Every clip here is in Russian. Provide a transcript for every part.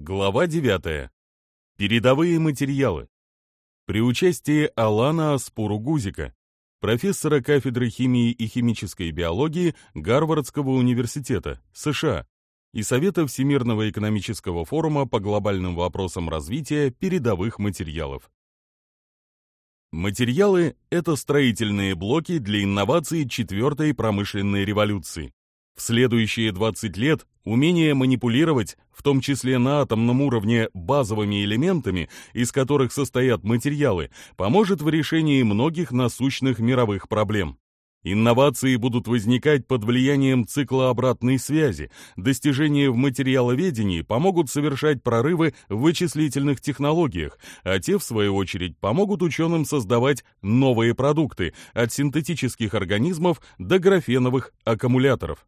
Глава 9. Передовые материалы. При участии Алана Аспуру-Гузика, профессора кафедры химии и химической биологии Гарвардского университета, США, и Совета Всемирного экономического форума по глобальным вопросам развития передовых материалов. Материалы – это строительные блоки для инноваций четвертой промышленной революции. В следующие 20 лет умение манипулировать, в том числе на атомном уровне, базовыми элементами, из которых состоят материалы, поможет в решении многих насущных мировых проблем. Инновации будут возникать под влиянием цикла обратной связи. Достижения в материаловедении помогут совершать прорывы в вычислительных технологиях, а те, в свою очередь, помогут ученым создавать новые продукты от синтетических организмов до графеновых аккумуляторов.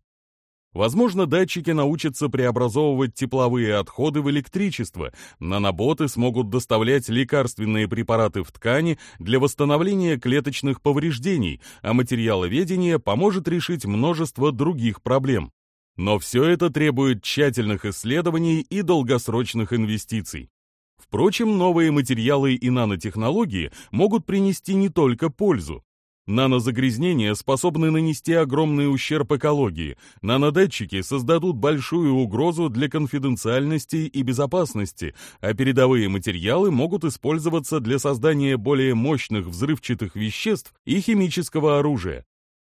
Возможно, датчики научатся преобразовывать тепловые отходы в электричество, наноботы смогут доставлять лекарственные препараты в ткани для восстановления клеточных повреждений, а материаловедение поможет решить множество других проблем. Но все это требует тщательных исследований и долгосрочных инвестиций. Впрочем, новые материалы и нанотехнологии могут принести не только пользу. Нанозагрязнения способны нанести огромный ущерб экологии. Нанодатчики создадут большую угрозу для конфиденциальности и безопасности, а передовые материалы могут использоваться для создания более мощных взрывчатых веществ и химического оружия.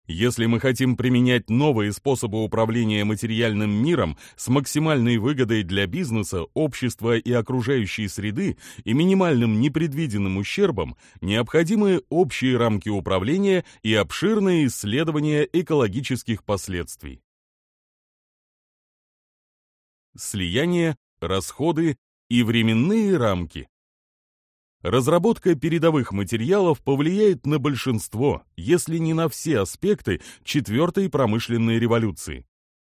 Если мы хотим применять новые способы управления материальным миром с максимальной выгодой для бизнеса, общества и окружающей среды и минимальным непредвиденным ущербом, необходимы общие рамки управления и обширные исследования экологических последствий. Слияние, расходы и временные рамки. Разработка передовых материалов повлияет на большинство, если не на все аспекты четвертой промышленной революции.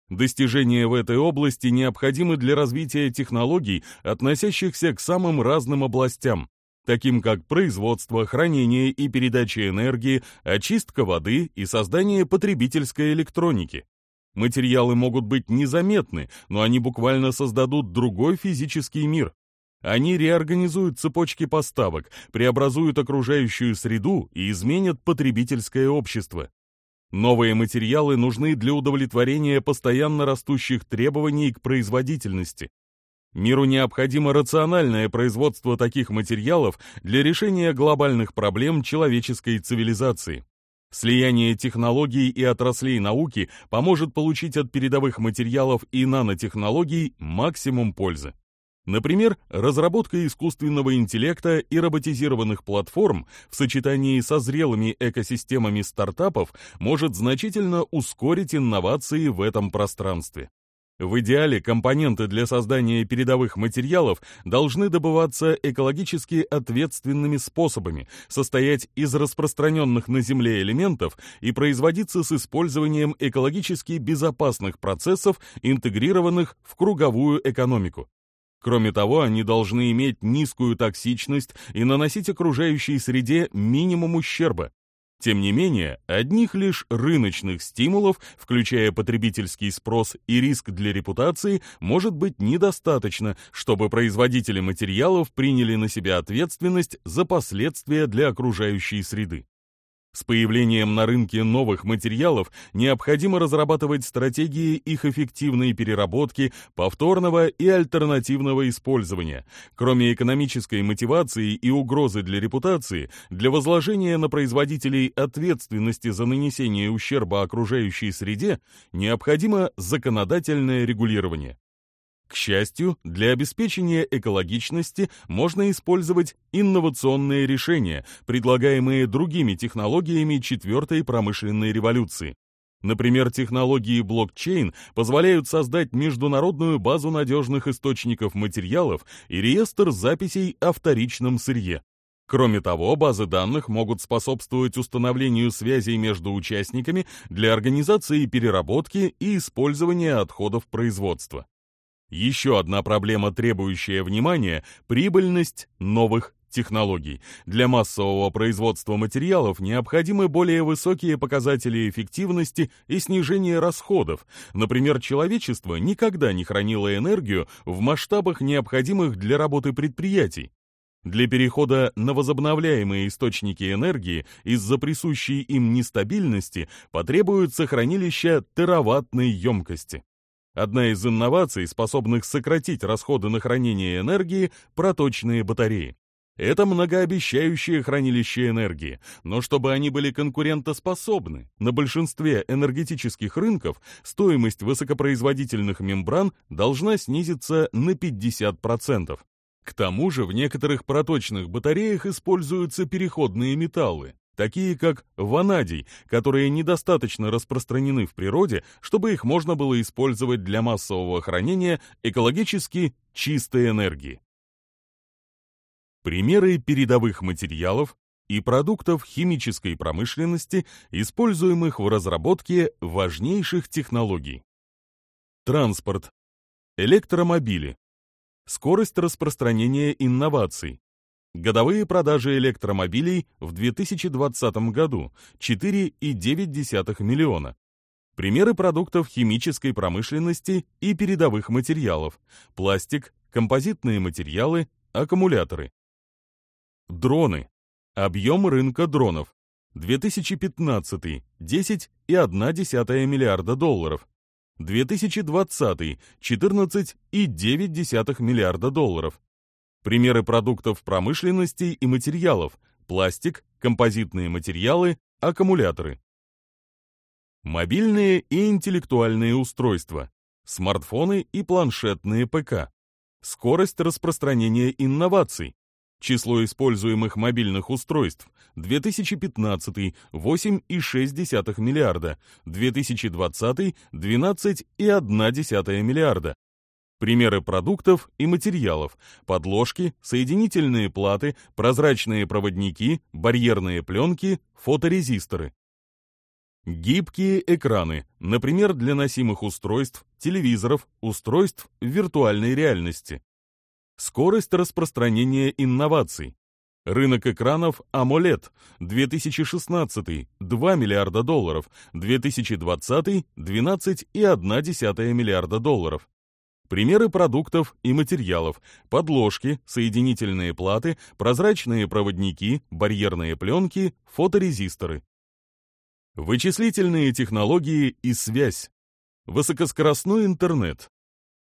Достижения в этой области необходимы для развития технологий, относящихся к самым разным областям, таким как производство, хранение и передача энергии, очистка воды и создание потребительской электроники. Материалы могут быть незаметны, но они буквально создадут другой физический мир, они реорганизуют цепочки поставок, преобразуют окружающую среду и изменят потребительское общество. Новые материалы нужны для удовлетворения постоянно растущих требований к производительности. Миру необходимо рациональное производство таких материалов для решения глобальных проблем человеческой цивилизации. Слияние технологий и отраслей науки поможет получить от передовых материалов и нанотехнологий максимум пользы. Например, разработка искусственного интеллекта и роботизированных платформ в сочетании со зрелыми экосистемами стартапов может значительно ускорить инновации в этом пространстве. В идеале компоненты для создания передовых материалов должны добываться экологически ответственными способами, состоять из распространенных на Земле элементов и производиться с использованием экологически безопасных процессов, интегрированных в круговую экономику. Кроме того, они должны иметь низкую токсичность и наносить окружающей среде минимум ущерба. Тем не менее, одних лишь рыночных стимулов, включая потребительский спрос и риск для репутации, может быть недостаточно, чтобы производители материалов приняли на себя ответственность за последствия для окружающей среды. С появлением на рынке новых материалов необходимо разрабатывать стратегии их эффективной переработки, повторного и альтернативного использования. Кроме экономической мотивации и угрозы для репутации, для возложения на производителей ответственности за нанесение ущерба окружающей среде необходимо законодательное регулирование. К счастью, для обеспечения экологичности можно использовать инновационные решения, предлагаемые другими технологиями четвертой промышленной революции. Например, технологии блокчейн позволяют создать международную базу надежных источников материалов и реестр записей о вторичном сырье. Кроме того, базы данных могут способствовать установлению связей между участниками для организации переработки и использования отходов производства. Еще одна проблема, требующая внимания – прибыльность новых технологий. Для массового производства материалов необходимы более высокие показатели эффективности и снижение расходов. Например, человечество никогда не хранило энергию в масштабах, необходимых для работы предприятий. Для перехода на возобновляемые источники энергии из-за присущей им нестабильности потребуются хранилища тераваттной емкости. Одна из инноваций, способных сократить расходы на хранение энергии – проточные батареи. Это многообещающее хранилище энергии, но чтобы они были конкурентоспособны, на большинстве энергетических рынков стоимость высокопроизводительных мембран должна снизиться на 50%. К тому же в некоторых проточных батареях используются переходные металлы, такие как ванадий, которые недостаточно распространены в природе, чтобы их можно было использовать для массового хранения экологически чистой энергии. Примеры передовых материалов и продуктов химической промышленности, используемых в разработке важнейших технологий. Транспорт, электромобили, скорость распространения инноваций, Годовые продажи электромобилей в 2020 году 4,9 миллиона. Примеры продуктов химической промышленности и передовых материалов: пластик, композитные материалы, аккумуляторы. Дроны. Объем рынка дронов 2015 10,1 миллиарда долларов. 2020 14,9 миллиарда долларов. Примеры продуктов промышленности и материалов – пластик, композитные материалы, аккумуляторы. Мобильные и интеллектуальные устройства, смартфоны и планшетные ПК. Скорость распространения инноваций. Число используемых мобильных устройств 2015 8,6 миллиарда, 2020 12,1 миллиарда, Примеры продуктов и материалов, подложки, соединительные платы, прозрачные проводники, барьерные пленки, фоторезисторы. Гибкие экраны, например, для носимых устройств, телевизоров, устройств виртуальной реальности. Скорость распространения инноваций. Рынок экранов AMOLED 2016 2 миллиарда долларов, 2020 12,1 миллиарда долларов. Примеры продуктов и материалов – подложки, соединительные платы, прозрачные проводники, барьерные пленки, фоторезисторы. Вычислительные технологии и связь. Высокоскоростной интернет.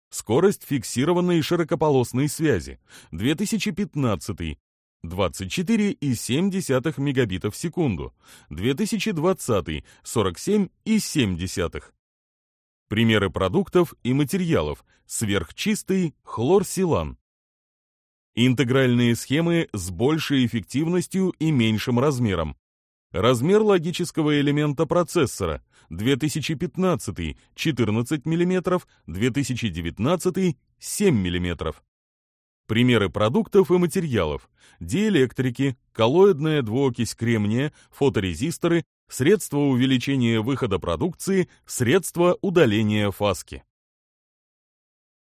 Скорость фиксированной широкополосной связи. 2015. 24,7 мегабита в секунду. 2020. 47,7. Примеры продуктов и материалов. Сверхчистый хлорсилан. Интегральные схемы с большей эффективностью и меньшим размером. Размер логического элемента процессора 2015 14 мм, 2019 7 мм. Примеры продуктов и материалов: диэлектрики, коллоидная двуокись кремния, фоторезисторы, средства увеличения выхода продукции, средства удаления фаски.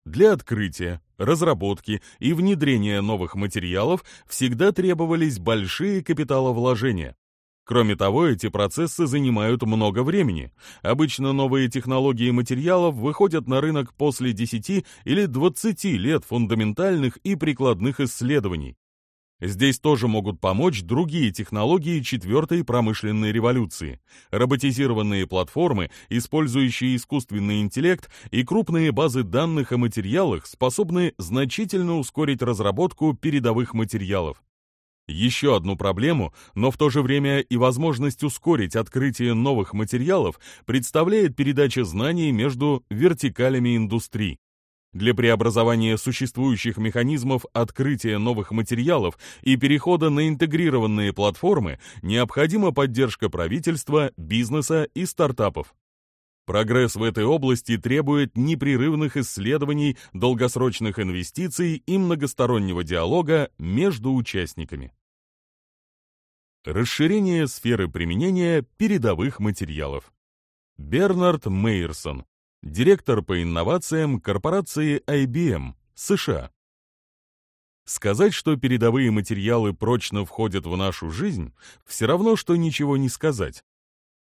Для открытия, разработки и внедрения новых материалов всегда требовались большие капиталовложения. Кроме того, эти процессы занимают много времени. Обычно новые технологии материалов выходят на рынок после 10 или 20 лет фундаментальных и прикладных исследований, Здесь тоже могут помочь другие технологии четвертой промышленной революции, роботизированные платформы, использующие искусственный интеллект и крупные базы данных о материалах, способные значительно ускорить разработку передовых материалов. Еще одну проблему, но в то же время и возможность ускорить открытие новых материалов представляет передача знаний между вертикалями индустрии для преобразования существующих механизмов открытия новых материалов и перехода на интегрированные платформы необходима поддержка правительства, бизнеса и стартапов. Прогресс в этой области требует непрерывных исследований, долгосрочных инвестиций и многостороннего диалога между участниками. Расширение сферы применения передовых материалов. Бернард Мейерсон, директор по инновациям корпорации IBM, США. Сказать, что передовые материалы прочно входят в нашу жизнь, все равно, что ничего не сказать.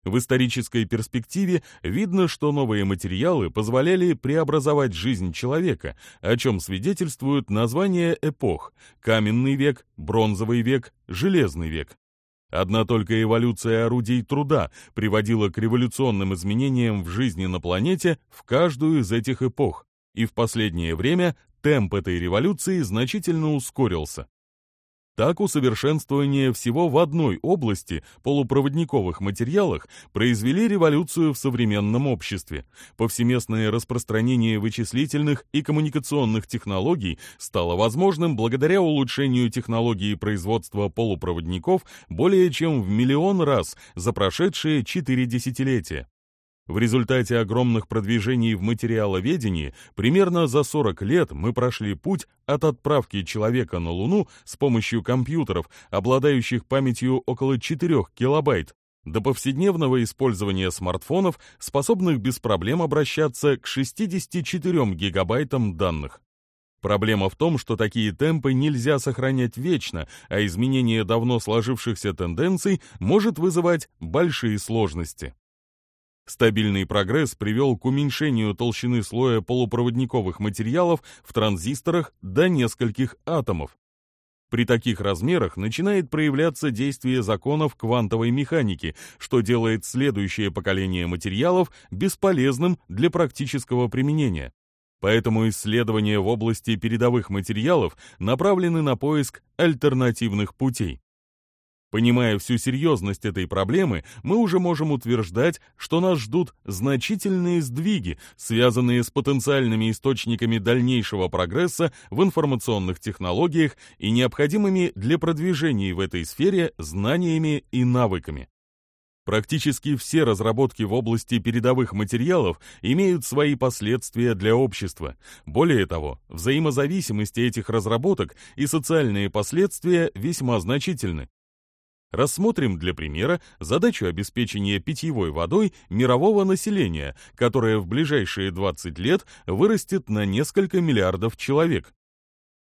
В исторической перспективе видно, что новые материалы позволяли преобразовать жизнь человека, о чем свидетельствуют названия эпох – каменный век, бронзовый век, железный век. Одна только эволюция орудий труда приводила к революционным изменениям в жизни на планете в каждую из этих эпох, и в последнее время темп этой революции значительно ускорился. Так усовершенствование всего в одной области полупроводниковых материалах произвели революцию в современном обществе. Повсеместное распространение вычислительных и коммуникационных технологий стало возможным благодаря улучшению технологии производства полупроводников более чем в миллион раз за прошедшие четыре десятилетия. В результате огромных продвижений в материаловедении примерно за 40 лет мы прошли путь от отправки человека на Луну с помощью компьютеров, обладающих памятью около 4 килобайт, до повседневного использования смартфонов, способных без проблем обращаться к 64 гигабайтам данных. Проблема в том, что такие темпы нельзя сохранять вечно, а изменение давно сложившихся тенденций может вызывать большие сложности. Стабильный прогресс привел к уменьшению толщины слоя полупроводниковых материалов в транзисторах до нескольких атомов. При таких размерах начинает проявляться действие законов квантовой механики, что делает следующее поколение материалов бесполезным для практического применения. Поэтому исследования в области передовых материалов направлены на поиск альтернативных путей. Понимая всю серьезность этой проблемы, мы уже можем утверждать, что нас ждут значительные сдвиги, связанные с потенциальными источниками дальнейшего прогресса в информационных технологиях и необходимыми для продвижения в этой сфере знаниями и навыками. Практически все разработки в области передовых материалов имеют свои последствия для общества. Более того, взаимозависимости этих разработок и социальные последствия весьма значительны. Рассмотрим для примера задачу обеспечения питьевой водой мирового населения, которое в ближайшие 20 лет вырастет на несколько миллиардов человек.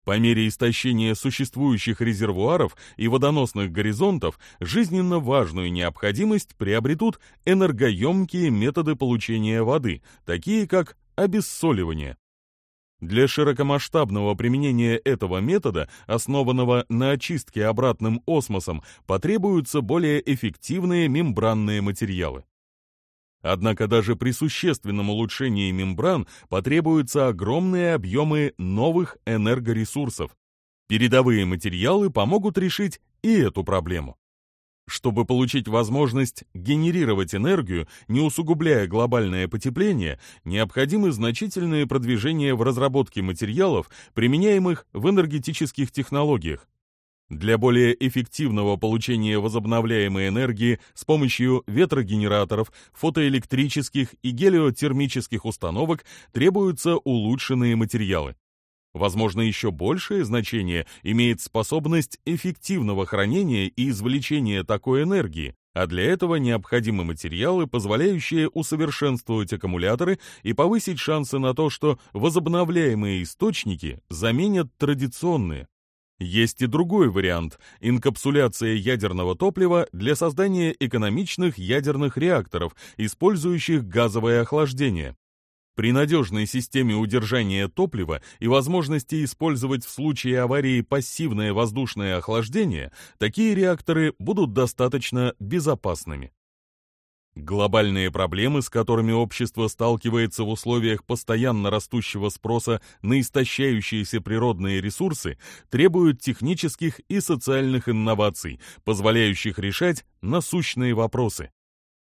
По мере истощения существующих резервуаров и водоносных горизонтов жизненно важную необходимость приобретут энергоемкие методы получения воды, такие как обессоливание. Для широкомасштабного применения этого метода, основанного на очистке обратным осмосом, потребуются более эффективные мембранные материалы. Однако даже при существенном улучшении мембран потребуются огромные объемы новых энергоресурсов. Передовые материалы помогут решить и эту проблему. Чтобы получить возможность генерировать энергию, не усугубляя глобальное потепление, необходимы значительные продвижения в разработке материалов, применяемых в энергетических технологиях. Для более эффективного получения возобновляемой энергии с помощью ветрогенераторов, фотоэлектрических и гелиотермических установок требуются улучшенные материалы. Возможно, еще большее значение имеет способность эффективного хранения и извлечения такой энергии, а для этого необходимы материалы, позволяющие усовершенствовать аккумуляторы и повысить шансы на то, что возобновляемые источники заменят традиционные. Есть и другой вариант – инкапсуляция ядерного топлива для создания экономичных ядерных реакторов, использующих газовое охлаждение. При надежной системе удержания топлива и возможности использовать в случае аварии пассивное воздушное охлаждение, такие реакторы будут достаточно безопасными. Глобальные проблемы, с которыми общество сталкивается в условиях постоянно растущего спроса на истощающиеся природные ресурсы, требуют технических и социальных инноваций, позволяющих решать насущные вопросы.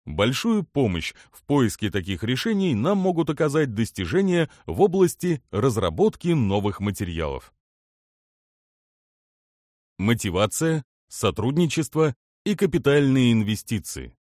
Большую помощь в поиске таких решений нам могут оказать достижения в области разработки новых материалов. Мотивация, сотрудничество и капитальные инвестиции.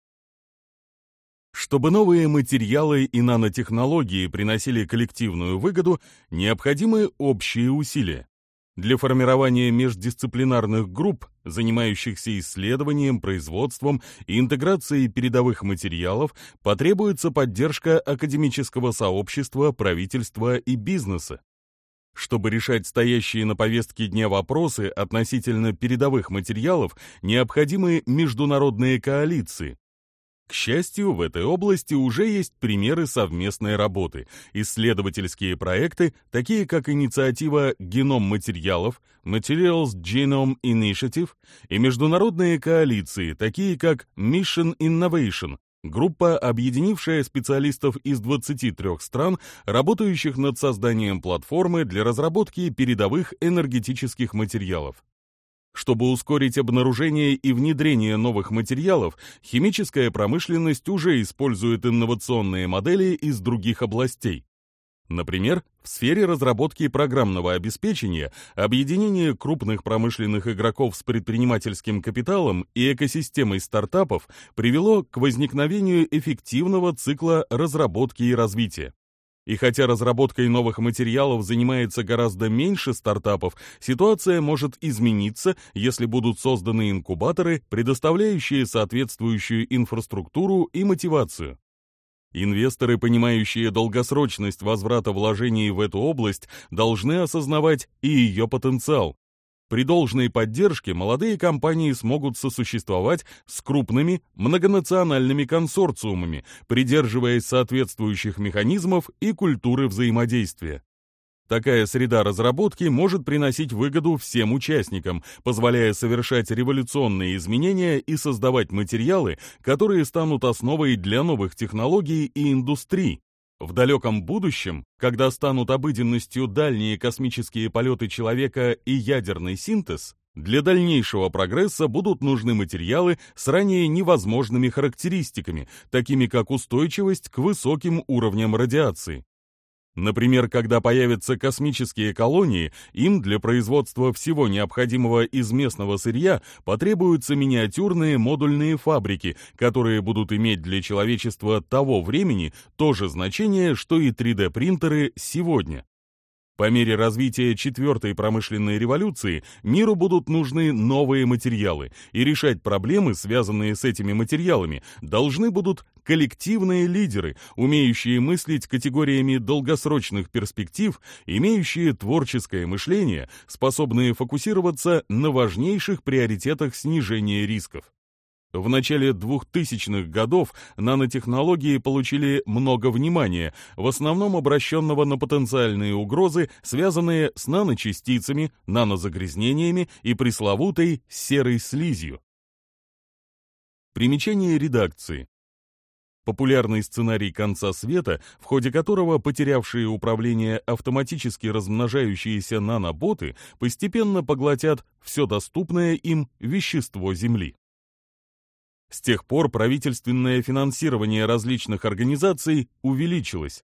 Чтобы новые материалы и нанотехнологии приносили коллективную выгоду, необходимы общие усилия для формирования междисциплинарных групп, занимающихся исследованием, производством и интеграцией передовых материалов, потребуется поддержка академического сообщества, правительства и бизнеса. Чтобы решать стоящие на повестке дня вопросы относительно передовых материалов, необходимы международные коалиции, к счастью, в этой области уже есть примеры совместной работы. Исследовательские проекты, такие как инициатива «Геном материалов», «Materials Genome Initiative» и международные коалиции, такие как «Mission Innovation», Группа, объединившая специалистов из 23 стран, работающих над созданием платформы для разработки передовых энергетических материалов. Чтобы ускорить обнаружение и внедрение новых материалов, химическая промышленность уже использует инновационные модели из других областей. Например, в сфере разработки программного обеспечения объединение крупных промышленных игроков с предпринимательским капиталом и экосистемой стартапов привело к возникновению эффективного цикла разработки и развития. И хотя разработкой новых материалов занимается гораздо меньше стартапов, ситуация может измениться, если будут созданы инкубаторы, предоставляющие соответствующую инфраструктуру и мотивацию. Инвесторы, понимающие долгосрочность возврата вложений в эту область, должны осознавать и ее потенциал. При должной поддержке молодые компании смогут сосуществовать с крупными многонациональными консорциумами, придерживаясь соответствующих механизмов и культуры взаимодействия. Такая среда разработки может приносить выгоду всем участникам, позволяя совершать революционные изменения и создавать материалы, которые станут основой для новых технологий и индустрий, в далеком будущем, когда станут обыденностью дальние космические полеты человека и ядерный синтез, для дальнейшего прогресса будут нужны материалы с ранее невозможными характеристиками, такими как устойчивость к высоким уровням радиации. Например, когда появятся космические колонии, им для производства всего необходимого из местного сырья потребуются миниатюрные модульные фабрики, которые будут иметь для человечества того времени то же значение, что и 3D-принтеры сегодня. По мере развития четвертой промышленной революции миру будут нужны новые материалы, и решать проблемы, связанные с этими материалами, должны будут коллективные лидеры, умеющие мыслить категориями долгосрочных перспектив, имеющие творческое мышление, способные фокусироваться на важнейших приоритетах снижения рисков. В начале 2000-х годов нанотехнологии получили много внимания, в основном обращенного на потенциальные угрозы, связанные с наночастицами, нанозагрязнениями и пресловутой серой слизью. Примечание редакции. Популярный сценарий конца света, в ходе которого потерявшие управление автоматически размножающиеся наноботы постепенно поглотят все доступное им вещество Земли. С тех пор правительственное финансирование различных организаций увеличилось.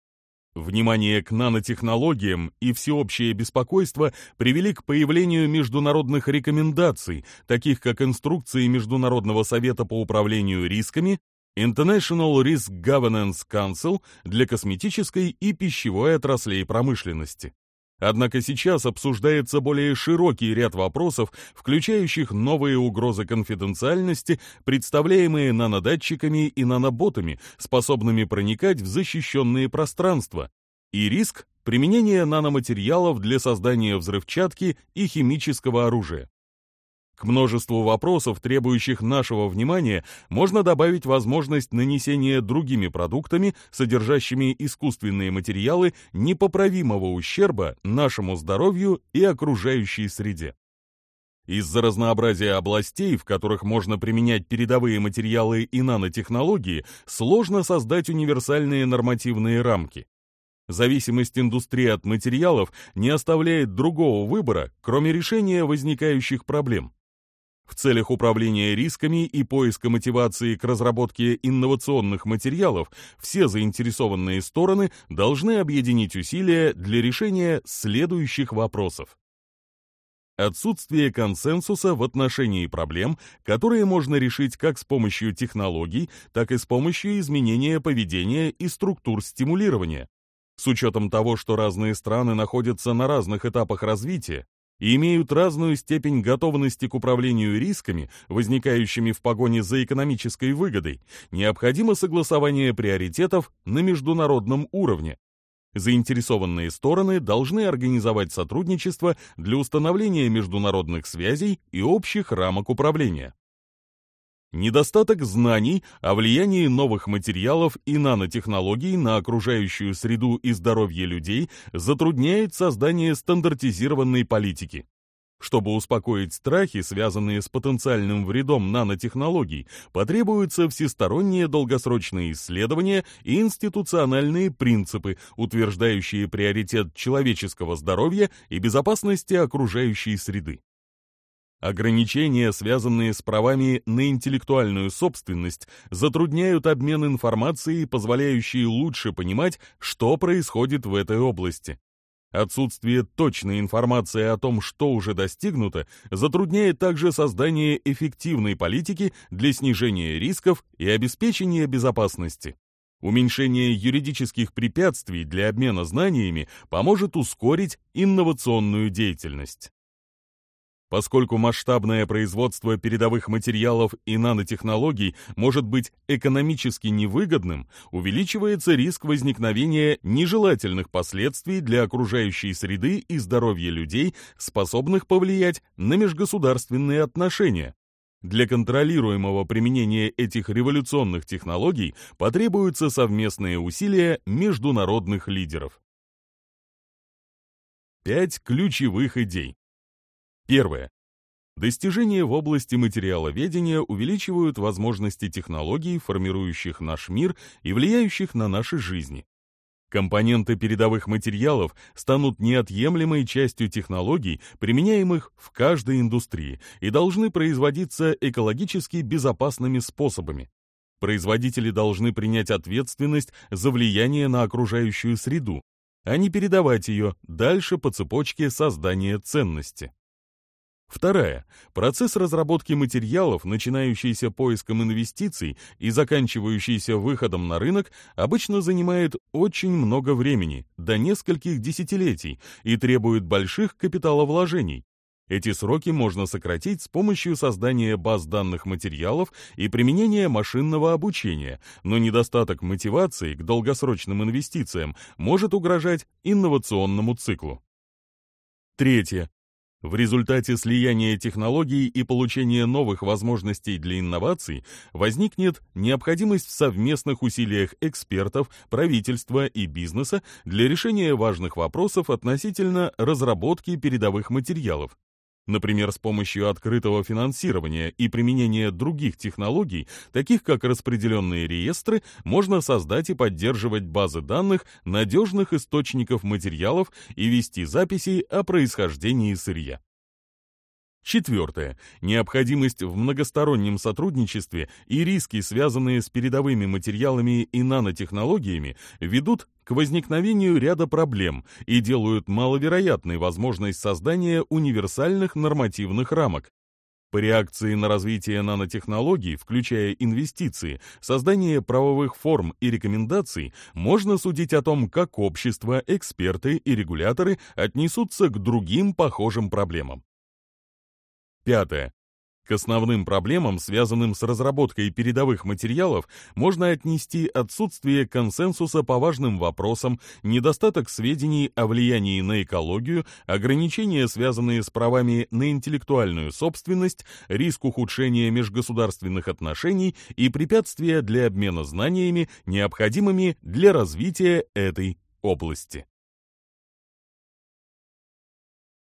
Внимание к нанотехнологиям и всеобщее беспокойство привели к появлению международных рекомендаций, таких как инструкции Международного совета по управлению рисками, International Risk Governance Council для косметической и пищевой отраслей промышленности. Однако сейчас обсуждается более широкий ряд вопросов, включающих новые угрозы конфиденциальности, представляемые нанодатчиками и наноботами, способными проникать в защищенные пространства, и риск применения наноматериалов для создания взрывчатки и химического оружия. К множеству вопросов, требующих нашего внимания, можно добавить возможность нанесения другими продуктами, содержащими искусственные материалы, непоправимого ущерба нашему здоровью и окружающей среде. Из-за разнообразия областей, в которых можно применять передовые материалы и нанотехнологии, сложно создать универсальные нормативные рамки. Зависимость индустрии от материалов не оставляет другого выбора, кроме решения возникающих проблем в целях управления рисками и поиска мотивации к разработке инновационных материалов все заинтересованные стороны должны объединить усилия для решения следующих вопросов. Отсутствие консенсуса в отношении проблем, которые можно решить как с помощью технологий, так и с помощью изменения поведения и структур стимулирования. С учетом того, что разные страны находятся на разных этапах развития, и имеют разную степень готовности к управлению рисками, возникающими в погоне за экономической выгодой, необходимо согласование приоритетов на международном уровне. Заинтересованные стороны должны организовать сотрудничество для установления международных связей и общих рамок управления. Недостаток знаний о влиянии новых материалов и нанотехнологий на окружающую среду и здоровье людей затрудняет создание стандартизированной политики. Чтобы успокоить страхи, связанные с потенциальным вредом нанотехнологий, потребуются всесторонние долгосрочные исследования и институциональные принципы, утверждающие приоритет человеческого здоровья и безопасности окружающей среды. Ограничения, связанные с правами на интеллектуальную собственность, затрудняют обмен информацией, позволяющий лучше понимать, что происходит в этой области. Отсутствие точной информации о том, что уже достигнуто, затрудняет также создание эффективной политики для снижения рисков и обеспечения безопасности. Уменьшение юридических препятствий для обмена знаниями поможет ускорить инновационную деятельность поскольку масштабное производство передовых материалов и нанотехнологий может быть экономически невыгодным, увеличивается риск возникновения нежелательных последствий для окружающей среды и здоровья людей, способных повлиять на межгосударственные отношения. Для контролируемого применения этих революционных технологий потребуются совместные усилия международных лидеров. Пять ключевых идей. Первое. Достижения в области материаловедения увеличивают возможности технологий, формирующих наш мир и влияющих на наши жизни. Компоненты передовых материалов станут неотъемлемой частью технологий, применяемых в каждой индустрии, и должны производиться экологически безопасными способами. Производители должны принять ответственность за влияние на окружающую среду, а не передавать ее дальше по цепочке создания ценности. Вторая. Процесс разработки материалов, начинающийся поиском инвестиций и заканчивающийся выходом на рынок, обычно занимает очень много времени, до нескольких десятилетий, и требует больших капиталовложений. Эти сроки можно сократить с помощью создания баз данных материалов и применения машинного обучения, но недостаток мотивации к долгосрочным инвестициям может угрожать инновационному циклу. Третье. В результате слияния технологий и получения новых возможностей для инноваций возникнет необходимость в совместных усилиях экспертов, правительства и бизнеса для решения важных вопросов относительно разработки передовых материалов, например, с помощью открытого финансирования и применения других технологий, таких как распределенные реестры, можно создать и поддерживать базы данных надежных источников материалов и вести записи о происхождении сырья. Четвертое. Необходимость в многостороннем сотрудничестве и риски, связанные с передовыми материалами и нанотехнологиями, ведут к возникновению ряда проблем и делают маловероятной возможность создания универсальных нормативных рамок. По реакции на развитие нанотехнологий, включая инвестиции, создание правовых форм и рекомендаций, можно судить о том, как общество, эксперты и регуляторы отнесутся к другим похожим проблемам. Пятое. К основным проблемам, связанным с разработкой передовых материалов, можно отнести отсутствие консенсуса по важным вопросам, недостаток сведений о влиянии на экологию, ограничения, связанные с правами на интеллектуальную собственность, риск ухудшения межгосударственных отношений и препятствия для обмена знаниями, необходимыми для развития этой области.